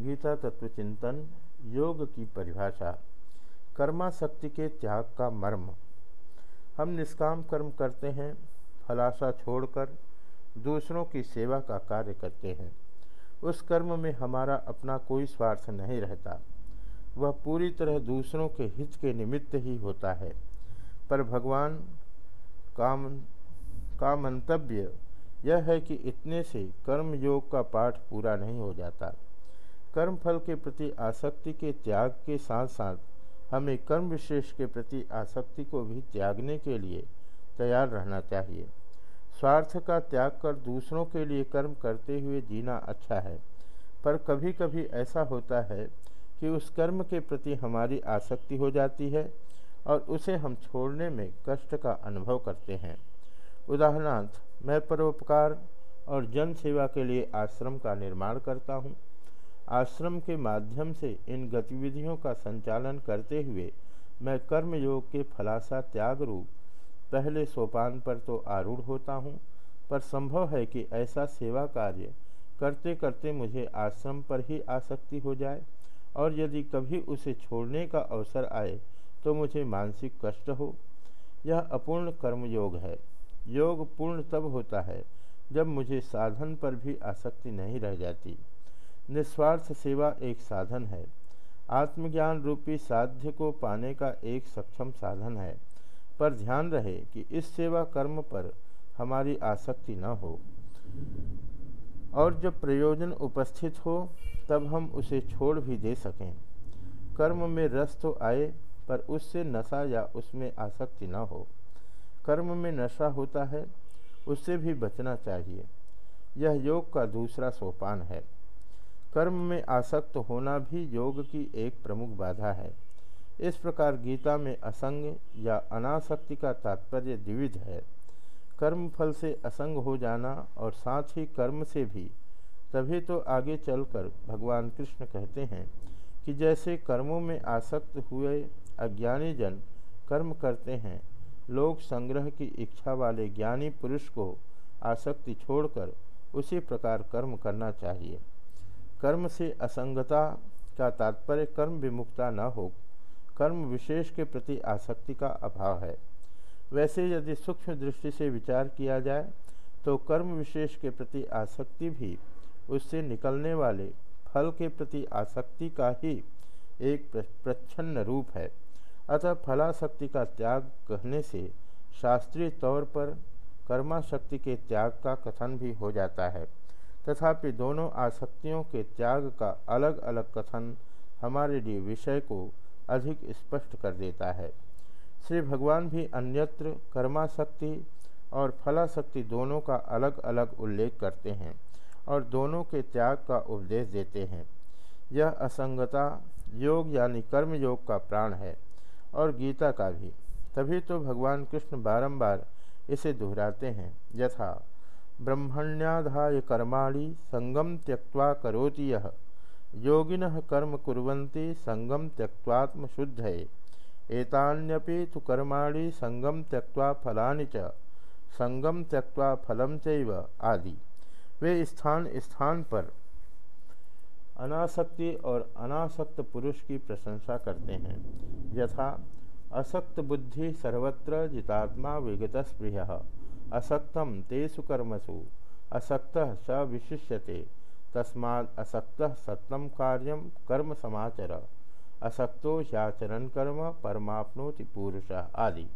गीता तत्व चिंतन, योग की परिभाषा, कर्माशक्ति के त्याग का मर्म। हम निष्काम कर्म करते हैं, फलाशा छोड़कर दूसरों की सेवा का कार्य करते हैं। उस कर्म में हमारा अपना कोई स्वार्थ नहीं रहता। वह पूरी तरह दूसरों के हित के निमित्त ही होता है। पर भगवान काम का मंतव्य यह है कि इतने से कर्म योग का पाठ पूरा नहीं हो जाता। कर्म फल के प्रति आसक्ति के त्याग के साथ साथ हमें कर्म विशेष के प्रति आसक्ति को भी त्यागने के लिए तैयार रहना चाहिए। स्वार्थ का त्याग कर दूसरों के लिए कर्म करते हुए जीना अच्छा है, पर कभी कभी ऐसा होता है कि उस कर्म के प्रति हमारी आसक्ति हो जाती है और उसे हम छोड़ने में कष्ट का अनुभव करते हैं। उदाहरणार्थ, मैं परोपकार और जन सेवा के लिए आश्रम का निर्माण करता हूँ। आश्रम के माध्यम से इन गतिविधियों का संचालन करते हुए मैं कर्मयोग के फलासा त्याग रूप पहले सोपान पर तो आरूढ़ होता हूँ, पर संभव है कि ऐसा सेवा कार्य करते करते मुझे आश्रम पर ही आसक्ति हो जाए और यदि कभी उसे छोड़ने का अवसर आए तो मुझे मानसिक कष्ट हो। यह अपूर्ण कर्म योग है। योग पूर्ण तब होता है जब मुझे साधन पर भी आसक्ति नहीं रह जाती। निस्वार्थ सेवा एक साधन है। आत्मज्ञान रूपी साध्य को पाने का एक सक्षम साधन है। पर ध्यान रहे कि इस सेवा कर्म पर हमारी आसक्ति न हो। और जब प्रयोजन उपस्थित हो, तब हम उसे छोड़ भी दे सकें। कर्म में रस तो आए, पर उससे नशा या उसमें आसक्ति न हो। कर्म में नशा होता है, उससे भी बचना चाहिए। यह योग का दूसरा सोपान है। कर्म में आसक्त होना भी योग की एक प्रमुख बाधा है। इस प्रकार गीता में असंग या अनासक्ति का तात्पर्य द्विविध है। कर्म फल से असंग हो जाना और साथ ही कर्म से भी, तभी तो आगे चलकर भगवान कृष्ण कहते हैं कि जैसे कर्मों में आसक्त हुए अज्ञानी जन कर्म करते हैं, लोग संग्रह की इच्छा वाले ज्ञानी पुरुष को आसक्ति छोड़कर उसी प्रकार कर्म करना चाहिए। कर्म से असंगता का तात्पर्य कर्म विमुक्ता न हो। कर्म विशेष के प्रति आसक्ति का अभाव है। वैसे यदि सूक्ष्म दृष्टि से विचार किया जाए तो कर्म विशेष के प्रति आसक्ति भी उससे निकलने वाले फल के प्रति आसक्ति का ही एक प्रच्छन्न रूप है। अतः फलाशक्ति का त्याग कहने से शास्त्रीय तौर पर कर्माशक्ति के त्याग का कथन भी हो जाता है। तथापि दोनों आसक्तियों के त्याग का अलग अलग कथन हमारे लिए विषय को अधिक स्पष्ट कर देता है। श्री भगवान भी अन्यत्र कर्माशक्ति और फलाशक्ति दोनों का अलग अलग उल्लेख करते हैं और दोनों के त्याग का उपदेश देते हैं। यह असंगता, योग यानी कर्म योग का प्राण है और गीता का भी। तभी तो भगवान कृष्ण बारंबार इसे दोहराते हैं, यथा ब्रह्मण्याधाय कर्माणि संगम त्यक्वा करोति यह योगिन कर्म कुर्वन्ति संगम त्यक्वात्म शुद्ध एतान्यपि तो कर्माणि संगम त्यक्वा फलानि च संगम त्यक्वा फलम चैव आदि। वे स्थान स्थान पर अनासक्ति और अनासक्त पुरुष की प्रशंसा करते हैं। यथा, असक्त बुद्धि सर्वत्र जितात्मा विगत स्पृह असक्तम तेसु कर्मसु असक्त स विशिष्यते। तस्मा असक्त सत्यम कार्य कर्म समाचर। असक्तो याचरण कर्म परमाप्नोति पुरुष। आदि।